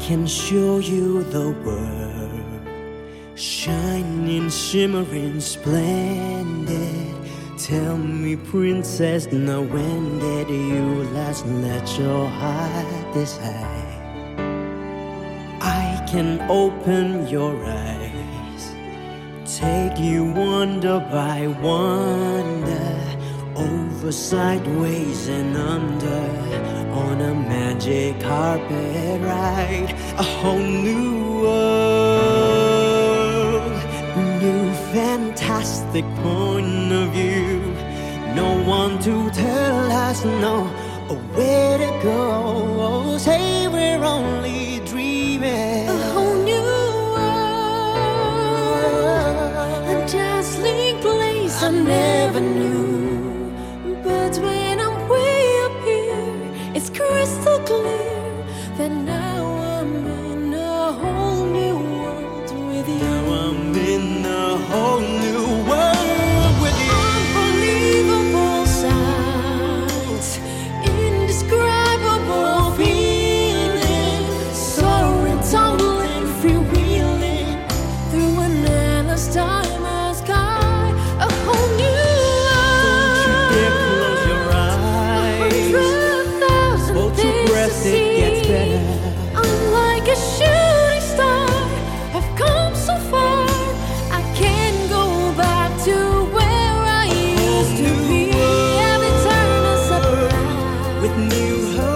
can show you the world, shining, shimmering, splendid. Tell me, princess, now when did you last let your heart decide? I can open your eyes, take you wonder by wonder, over, sideways, and under, magic carpet ride, a whole new world, new fantastic point of view. No one to tell us no, or where to go. Oh, Say we're only dreaming. A whole new world, a dazzling place I never knew. But when you hurt.